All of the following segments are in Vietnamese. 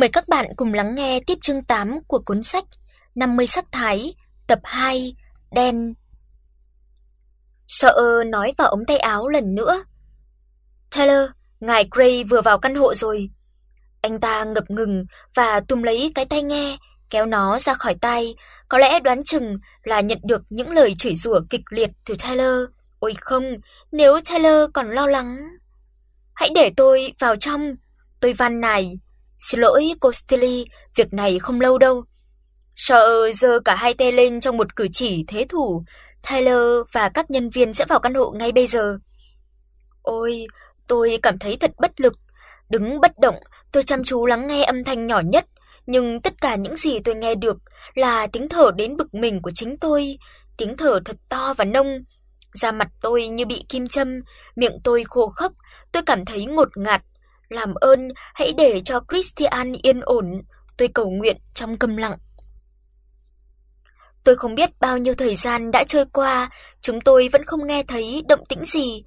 Mời các bạn cùng lắng nghe tiếp chương 8 của cuốn sách 50 sắc thái, tập 2, đen. Sợ nói vào ống tay áo lần nữa. Taylor, ngài Gray vừa vào căn hộ rồi. Anh ta ngập ngừng và túm lấy cái tai nghe, kéo nó ra khỏi tai có lẽ đoán chừng là nhận được những lời chửi rủa kịch liệt từ Taylor. Ôi không, nếu Taylor còn lo lắng. Hãy để tôi vào trong, tôi van nài. Xin lỗi cô Stilly, việc này không lâu đâu. Sợ giơ cả hai tay lên trong một cử chỉ thế thủ, Tyler và các nhân viên sẽ vào căn hộ ngay bây giờ. Ôi, tôi cảm thấy thật bất lực. Đứng bất động, tôi chăm chú lắng nghe âm thanh nhỏ nhất, nhưng tất cả những gì tôi nghe được là tiếng thở đến bực mình của chính tôi, tiếng thở thật to và nông. Da mặt tôi như bị kim châm, miệng tôi khô khốc, tôi cảm thấy ngột ngạt. Làm ơn, hãy để cho Christian yên ổn, tôi cầu nguyện trong câm lặng. Tôi không biết bao nhiêu thời gian đã trôi qua, chúng tôi vẫn không nghe thấy động tĩnh gì.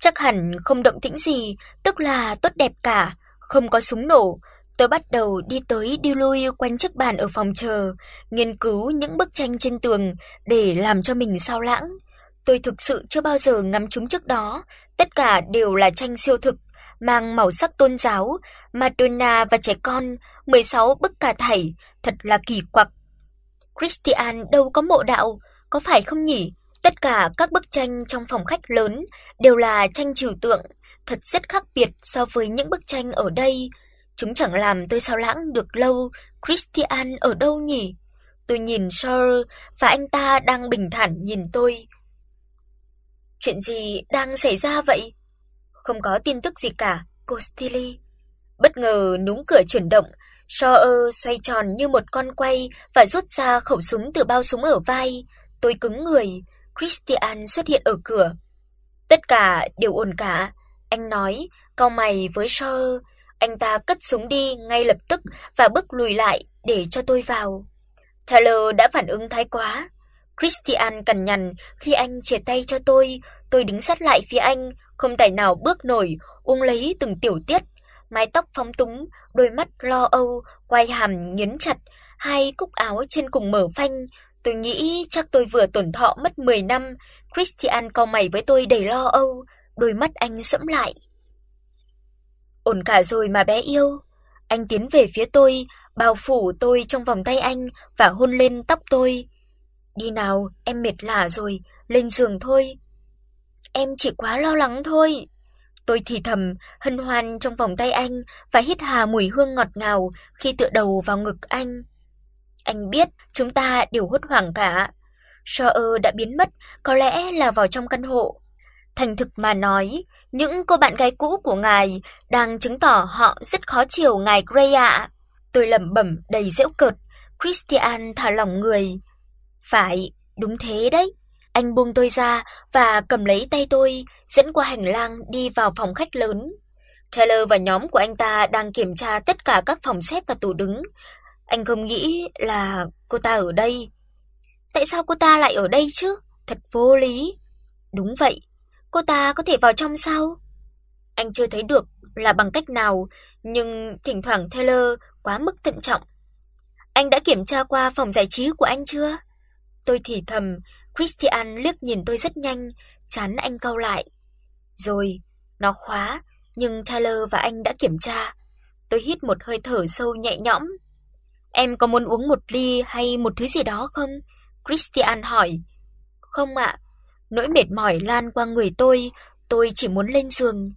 Chắc hẳn không động tĩnh gì, tức là tốt đẹp cả, không có súng nổ. Tôi bắt đầu đi tới đi lui quanh chiếc bàn ở phòng chờ, nghiên cứu những bức tranh trên tường để làm cho mình sao lãng. Tôi thực sự chưa bao giờ ngắm chúng trước đó, tất cả đều là tranh siêu thực, mang màu sắc tôn giáo, Madonna và trẻ con, 16 bức cả thảy, thật là kỳ quặc. Christian đâu có mộ đạo, có phải không nhỉ? Tất cả các bức tranh trong phòng khách lớn đều là tranh trừu tượng, thật rất khác biệt so với những bức tranh ở đây. Chúng chẳng làm tôi sao lãng được lâu, Christian ở đâu nhỉ? Tôi nhìn Sir và anh ta đang bình thản nhìn tôi. Chuyện gì đang xảy ra vậy? Không có tin tức gì cả, cô Stilly. Bất ngờ núng cửa chuyển động, Shaw xoay tròn như một con quay và rút ra khẩu súng từ bao súng ở vai. Tôi cứng người, Christian xuất hiện ở cửa. Tất cả đều ổn cả, anh nói, cau mày với Shaw. Anh ta cất súng đi ngay lập tức và bước lùi lại để cho tôi vào. Taylor đã phản ứng thái quá. Christian cằn nhằn khi anh chìa tay cho tôi, tôi đứng sát lại phía anh, không tài nào bước nổi, uống lấy từng tiểu tiết mái tóc phóng túng, đôi mắt lo âu, quai hàm nghiến chặt, hai cúc áo trên cùng mở phanh. Tôi nghĩ chắc tôi vừa tổn thọ mất 10 năm. Christian cau mày với tôi đầy lo âu, đôi mắt anh sẫm lại. Ổn cả rồi mà bé yêu. Anh tiến về phía tôi, bao phủ tôi trong vòng tay anh và hôn lên tóc tôi. Đi nào, em mệt lả rồi, lên giường thôi. Em chỉ quá lo lắng thôi. Tôi thì thầm, hân hoan trong vòng tay anh và hít hà mùi hương ngọt ngào khi tựa đầu vào ngực anh. Anh biết chúng ta đều hốt hoảng cả. Shaw đã biến mất, có lẽ là vào trong căn hộ. Thành thực mà nói, những cô bạn gái cũ của ngài đang chứng tỏ họ rất khó chiều ngài Gray ạ. Tôi lẩm bẩm đầy giễu cợt, Christian thả lỏng người. Phải, đúng thế đấy. Anh buông tôi ra và cầm lấy tay tôi, dẫn qua hành lang đi vào phòng khách lớn. Taylor và nhóm của anh ta đang kiểm tra tất cả các phòng xếp và tủ đứng. Anh không nghĩ là cô ta ở đây. Tại sao cô ta lại ở đây chứ? Thật vô lý. Đúng vậy, cô ta có thể vào trong sao? Anh chưa thấy được là bằng cách nào, nhưng thỉnh thoảng Taylor quá mức thận trọng. Anh đã kiểm tra qua phòng giải trí của anh chưa? Tôi thì thầm, Christian liếc nhìn tôi rất nhanh, chán anh cau lại. Rồi, nó khóa, nhưng Tyler và anh đã kiểm tra. Tôi hít một hơi thở sâu nhẹ nhõm. Em có muốn uống một ly hay một thứ gì đó không? Christian hỏi. Không ạ. Nỗi mệt mỏi lan qua người tôi, tôi chỉ muốn lên giường.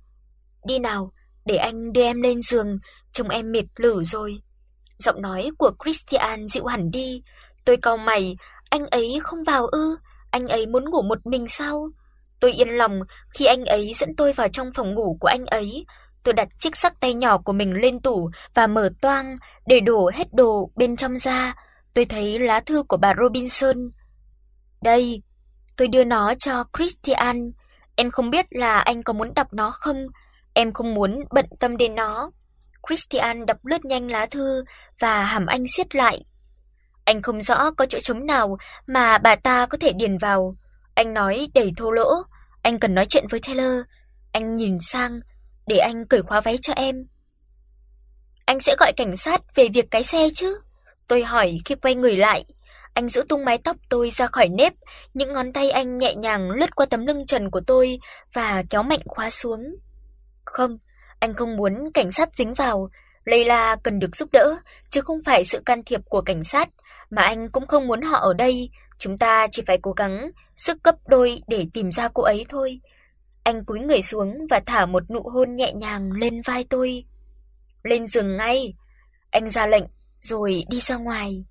Đi nào, để anh đưa em lên giường, trông em mệt lử rồi. Giọng nói của Christian dịu hẳn đi, tôi cau mày, anh ấy không vào ư? Anh ấy muốn ngủ một mình sao? Tôi yên lòng khi anh ấy dẫn tôi vào trong phòng ngủ của anh ấy. Tôi đặt chiếc sắc tay nhỏ của mình lên tủ và mở toang để đổ hết đồ bên trong ra. Tôi thấy lá thư của bà Robinson. Đây, tôi đưa nó cho Christian. Em không biết là anh có muốn đọc nó không? Em không muốn bận tâm đến nó. Christian đọc lướt nhanh lá thư và hàm anh siết lại. Anh không rõ có chỗ trống nào mà bà ta có thể điền vào. Anh nói đầy thô lỗ, anh cần nói chuyện với Taylor. Anh nhìn sang để anh cởi khóa váy cho em. anh sẽ gọi cảnh sát về việc cái xe chứ? Tôi hỏi khi quay người lại. Anh giữ tung mái tóc tôi ra khỏi nếp, những ngón tay anh nhẹ nhàng lướt qua tấm lưng trần của tôi và kéo mạnh khóa xuống. Không, anh không muốn cảnh sát dính vào, Layla cần được giúp đỡ, chứ không phải sự can thiệp của cảnh sát, mà anh cũng không muốn họ ở đây, chúng ta chỉ phải cố gắng sức cấp đôi để tìm ra cô ấy thôi. Anh cúi người xuống và thả một nụ hôn nhẹ nhàng lên vai tôi. Lên giường ngay, anh ra lệnh rồi đi ra ngoài.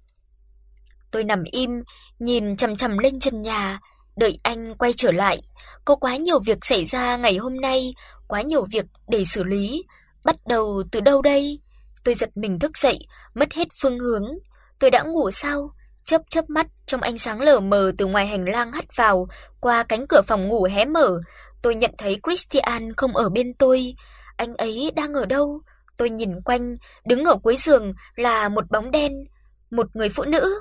Tôi nằm im, nhìn chằm chằm lên trần nhà, đợi anh quay trở lại. Có quá nhiều việc xảy ra ngày hôm nay, quá nhiều việc để xử lý. Bắt đầu từ đâu đây? Tôi giật mình thức dậy, mất hết phương hướng. Tôi đã ngủ sao? Chớp chớp mắt trong ánh sáng lờ mờ từ ngoài hành lang hắt vào qua cánh cửa phòng ngủ hé mở, tôi nhận thấy Christian không ở bên tôi. Anh ấy đang ở đâu? Tôi nhìn quanh, đứng ở cuối giường là một bóng đen, một người phụ nữ.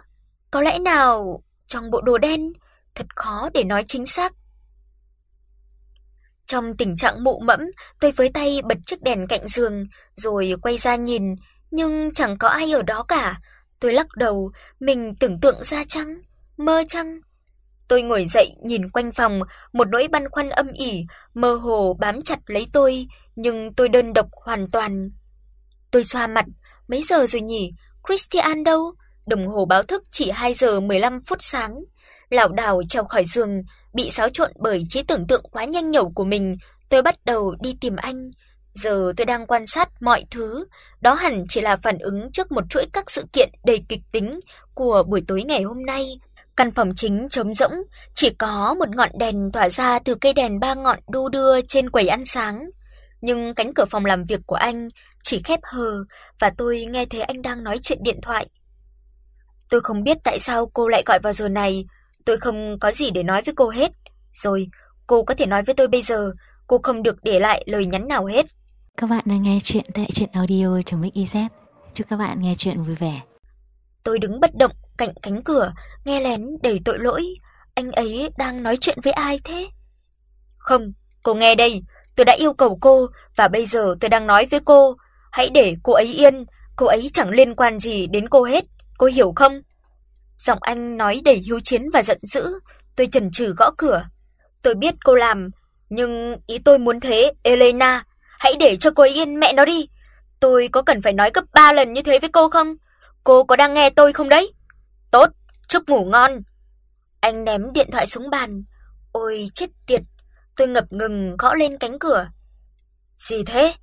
Có lẽ nào trong bộ đồ đen? Thật khó để nói chính xác. Trong tình trạng mụ mẫm, tôi với tay bật chiếc đèn cạnh giường rồi quay ra nhìn, nhưng chẳng có ai ở đó cả. Tôi lắc đầu, mình tưởng tượng ra chăng? Mơ chăng? Tôi ngồi dậy nhìn quanh phòng, một nỗi băn khoăn âm ỉ mơ hồ bám chặt lấy tôi, nhưng tôi đơn độc hoàn toàn. Tôi xoa mặt, mấy giờ rồi nhỉ? Christian đâu? Đồng hồ báo thức chỉ 2 giờ 15 phút sáng. Lảo đảo trèo khỏi giường, bị xáo trộn bởi trí tưởng tượng quá nhanh nhẩu của mình, tôi bắt đầu đi tìm anh. Giờ tôi đang quan sát mọi thứ, đó hẳn chỉ là phản ứng trước một chuỗi các sự kiện đầy kịch tính của buổi tối ngày hôm nay. Căn phòng chính trống rỗng, chỉ có một ngọn đèn tỏa ra từ cây đèn ba ngọn đu đưa trên quầy ăn sáng. Nhưng cánh cửa phòng làm việc của anh chỉ khép hờ và tôi nghe thấy anh đang nói chuyện điện thoại. Tôi không biết tại sao cô lại gọi vào giờ này, tôi không có gì để nói với cô hết. Rồi, cô có thể nói với tôi bây giờ, cô không được để lại lời nhắn nào hết. Các bạn đang nghe chuyện tại truyện audio.mix.iz. Chúc các bạn nghe chuyện vui vẻ. Tôi đứng bất động cạnh cánh cửa, nghe lén đầy tội lỗi. Anh ấy đang nói chuyện với ai thế? Không, cô nghe đây, tôi đã yêu cầu cô và bây giờ tôi đang nói với cô, hãy để cô ấy yên, cô ấy chẳng liên quan gì đến cô hết, cô hiểu không? Giọng anh nói đầy hiếu chiến và giận dữ, tôi chần chừ gõ cửa. Tôi biết cô làm, nhưng ý tôi muốn thế, Elena, hãy để cho cô ấy yên mẹ nó đi. Tôi có cần phải nói gấp 3 lần như thế với cô không? Cô có đang nghe tôi không đấy? Tốt, chúc ngủ ngon. Anh ném điện thoại xuống bàn. Ôi chết tiệt, tôi ngập ngừng gõ lên cánh cửa. Gì thế?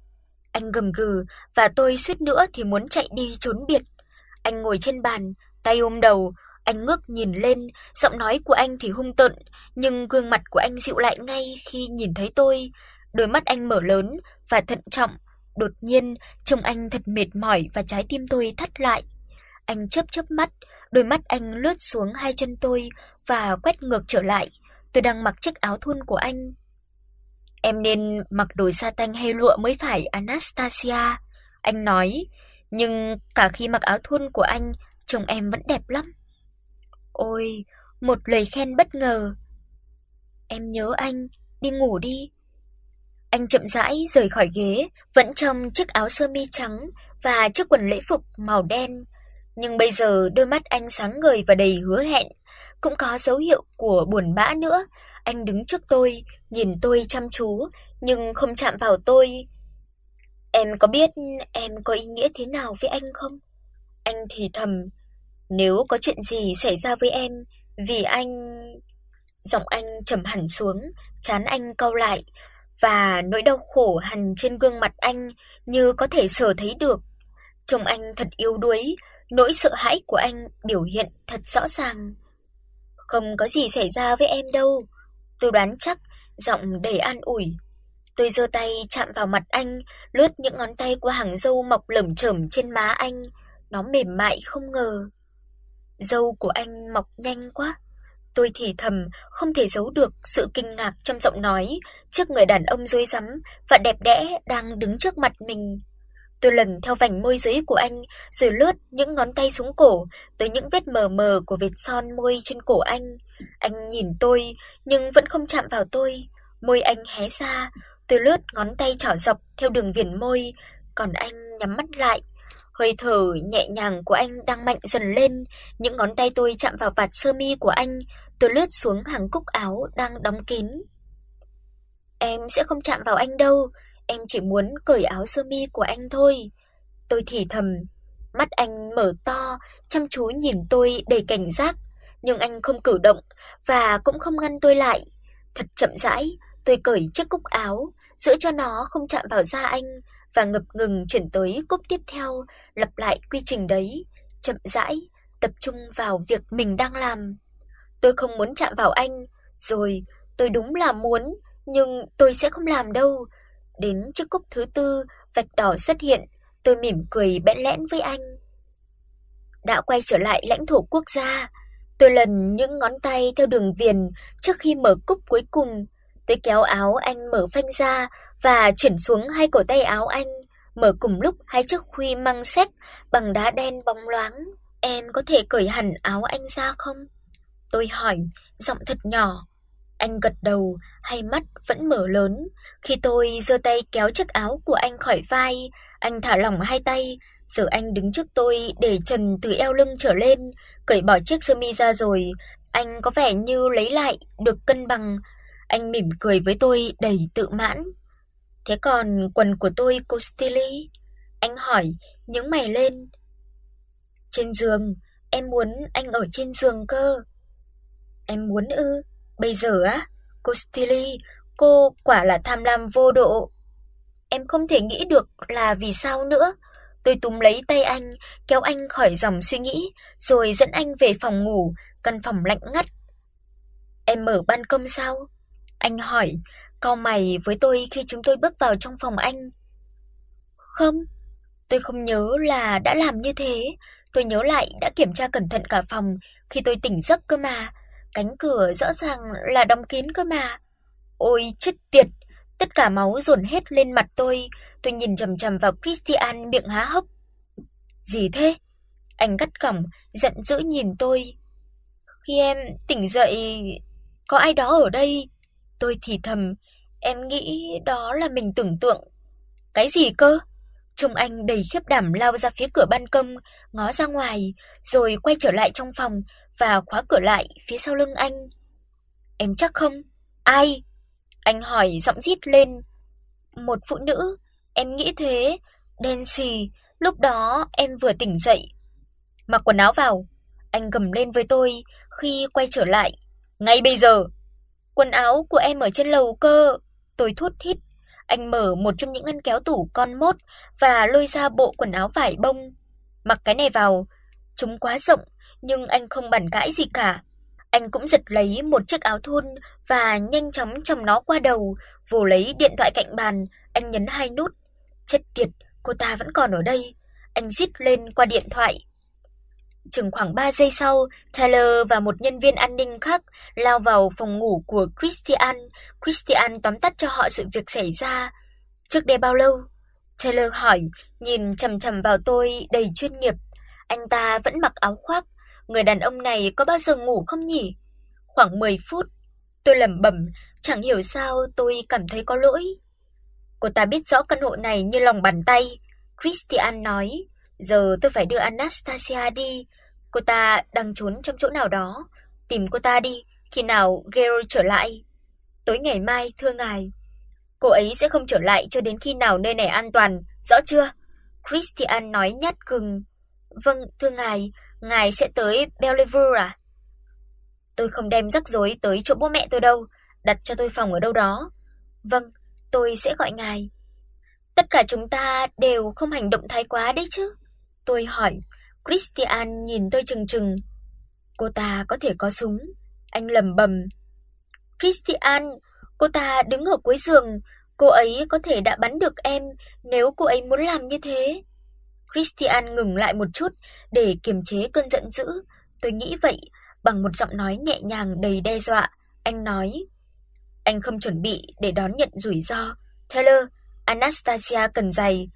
Anh gầm gừ và tôi suýt nữa thì muốn chạy đi trốn biệt. Anh ngồi trên bàn, tay ôm đầu, anh ngước nhìn lên, giọng nói của anh thì hung tợn, nhưng gương mặt của anh dịu lại ngay khi nhìn thấy tôi. Đôi mắt anh mở lớn và thận trọng, đột nhiên trông anh thật mệt mỏi và trái tim tôi thắt lại. Anh chớp chớp mắt, đôi mắt anh lướt xuống hai chân tôi và quét ngược trở lại. Tôi đang mặc chiếc áo thun của anh. Em nên mặc đồ sa tanh hay lụa mới phải Anastasia, anh nói, nhưng cả khi mặc áo thun của anh, trông em vẫn đẹp lắm. Ôi, một lời khen bất ngờ. Em nhớ anh, đi ngủ đi. Anh chậm rãi rời khỏi ghế, vẫn trong chiếc áo sơ mi trắng và chiếc quần lễ phục màu đen, nhưng bây giờ đôi mắt anh sáng ngời và đầy hứa hẹn, cũng có dấu hiệu của buồn bã nữa. Anh đứng trước tôi, nhìn tôi chăm chú nhưng không chạm vào tôi. Em có biết em có ý nghĩa thế nào với anh không? Anh thì thầm, nếu có chuyện gì xảy ra với em vì anh Giọng anh trầm hẳn xuống, trán anh cau lại và nỗi đau khổ hằn trên gương mặt anh như có thể sở thấy được. Trông anh thật yếu đuối, nỗi sợ hãi của anh biểu hiện thật rõ ràng. Không có gì xảy ra với em đâu, tôi đoán chắc, giọng đầy an ủi. Tôi giơ tay chạm vào mặt anh, lướt những ngón tay qua hàng râu mọc lởm chởm trên má anh, nó mềm mại không ngờ. Râu của anh mọc nhanh quá. Tôi thì thầm, không thể giấu được sự kinh ngạc trong giọng nói trước người đàn ông rối rắm và đẹp đẽ đang đứng trước mặt mình. Tôi lần theo vành môi dưới của anh, rồi lướt những ngón tay xuống cổ tới những vết mờ mờ của vệt son môi trên cổ anh. Anh nhìn tôi nhưng vẫn không chạm vào tôi, môi anh hé ra, tôi lướt ngón tay trỏ dọc theo đường viền môi, còn anh nhắm mắt lại, Hơi thở nhẹ nhàng của anh đang mạnh dần lên, những ngón tay tôi chạm vào vạt sơ mi của anh, tôi lướt xuống hàng cúc áo đang đóng kín. Em sẽ không chạm vào anh đâu, em chỉ muốn cởi áo sơ mi của anh thôi. Tôi thì thầm, mắt anh mở to, chăm chú nhìn tôi đầy cảnh giác, nhưng anh không cử động và cũng không ngăn tôi lại. Thật chậm rãi, tôi cởi chiếc cúc áo, giữ cho nó không chạm vào da anh và ngập ngừng chuyển tới cúc tiếp theo, lặp lại quy trình đấy, chậm rãi, tập trung vào việc mình đang làm. Tôi không muốn chạm vào anh, rồi tôi đúng là muốn, nhưng tôi sẽ không làm đâu. Đến chiếc cúc thứ tư, vạch đỏ xuất hiện, tôi mỉm cười bẽn lẽn với anh. Đã quay trở lại lãnh thổ quốc gia, tôi lần những ngón tay theo đường viền trước khi mở cúc cuối cùng. Tôi kéo áo anh mở phanh ra và chuyển xuống hai cổ tay áo anh, mở cùng lúc hai chiếc khuy măng xét bằng đá đen bóng loáng. Em có thể cởi hẳn áo anh ra không? Tôi hỏi, giọng thật nhỏ. Anh gật đầu, hai mắt vẫn mở lớn. Khi tôi giơ tay kéo chiếc áo của anh khỏi vai, anh thả lỏng hai tay, giờ anh đứng trước tôi để trần từ eo lưng trở lên, cởi bỏ chiếc sơ mi ra rồi, anh có vẻ như lấy lại được cân bằng. Anh mỉm cười với tôi đầy tự mãn. Thế còn quần của tôi cô Stilly? Anh hỏi, nhướng mày lên. Trên giường, em muốn anh ở trên giường cơ. Em muốn ư? Bây giờ á? Cô Stilly, cô quả là tham lam vô độ. Em không thể nghĩ được là vì sao nữa. Tôi túm lấy tay anh, kéo anh khỏi dòng suy nghĩ, rồi dẫn anh về phòng ngủ, căn phòng lạnh ngắt. Em mở ban công sao? Anh hỏi, cau mày với tôi khi chúng tôi bước vào trong phòng anh. Không, tôi không nhớ là đã làm như thế, tôi nhớ lại đã kiểm tra cẩn thận cả phòng khi tôi tỉnh giấc cơ mà, cánh cửa rõ ràng là đóng kín cơ mà. Ôi chết tiệt, tất cả máu dồn hết lên mặt tôi, tôi nhìn chằm chằm vào Christian miệng há hốc. "Gì thế?" Anh gắt gỏng, giận dữ nhìn tôi. "Khi em tỉnh dậy, có ai đó ở đây." Tôi thì thầm, em nghĩ đó là mình tưởng tượng. Cái gì cơ? Trông anh đầy khiếp đảm lao ra phía cửa ban công, ngó ra ngoài, rồi quay trở lại trong phòng và khóa cửa lại phía sau lưng anh. Em chắc không? Ai? Anh hỏi giọng rít lên. Một phụ nữ, em nghĩ thế, đen xì, lúc đó em vừa tỉnh dậy. Mặc quần áo vào, anh gầm lên với tôi khi quay trở lại. Ngay bây giờ. Quần áo của em ở trên lầu cơ. Tôi thút thít. Anh mở một trong những ngăn kéo tủ con mốt và lôi ra bộ quần áo vải bông. Mặc cái này vào, chúng quá rộng nhưng anh không bàn cãi gì cả. Anh cũng giật lấy một chiếc áo thun và nhanh chóng chồng nó qua đầu, vồ lấy điện thoại cạnh bàn, anh nhấn hai nút. Chết tiệt, cô ta vẫn còn ở đây. Anh rít lên qua điện thoại. Chừng khoảng 3 giây sau, Tyler và một nhân viên an ninh khác lao vào phòng ngủ của Christian. Christian tóm tắt cho họ sự việc xảy ra. Trước đây bao lâu? Taylor hỏi, nhìn chằm chằm vào tôi đầy chuyên nghiệp. Anh ta vẫn mặc áo khoác, người đàn ông này có bao giờ ngủ không nhỉ? Khoảng 10 phút. Tôi lẩm bẩm, chẳng hiểu sao tôi cảm thấy có lỗi. Cô ta biết rõ căn hộ này như lòng bàn tay, Christian nói. Giờ tôi phải đưa Anastasia đi, cô ta đang trốn trong chỗ nào đó, tìm cô ta đi, khi nào Gero trở lại. Tối ngày mai thưa ngài. Cô ấy sẽ không trở lại cho đến khi nào nơi này an toàn, rõ chưa? Christian nói nhát gừng. Vâng, thưa ngài, ngài sẽ tới Bellevue à? Tôi không đem rắc rối tới chỗ bố mẹ tôi đâu, đặt cho tôi phòng ở đâu đó. Vâng, tôi sẽ gọi ngài. Tất cả chúng ta đều không hành động thái quá đấy chứ? Tôi hỏi. Christian nhìn tôi chừng chừng. Cô ta có thể có súng, anh lẩm bẩm. Christian, cô ta đứng ở cuối giường, cô ấy có thể đã bắn được em nếu cô ấy muốn làm như thế. Christian ngừng lại một chút để kiềm chế cơn giận dữ, tôi nghĩ vậy, bằng một giọng nói nhẹ nhàng đầy đe dọa, anh nói: "Anh không chuẩn bị để đón nhận rủi ro. Taylor, Anastasia cần giày,